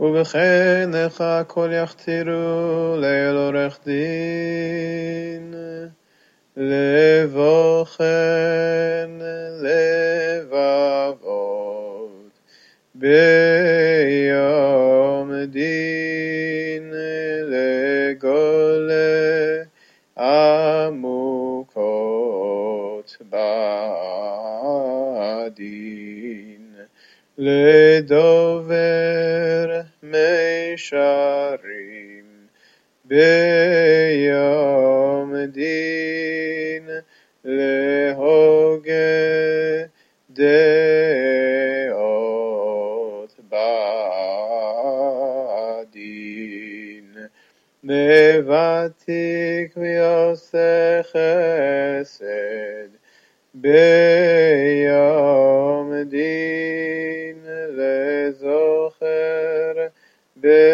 ובכן לך כל יכתירו לאל עורך דין, לבוכן לבבות ביום דין לגולה עמוקות בדין. לדובר מישרים ביום דין להוגה דעות בדין. לוותיק ויעשה חסד ביום で、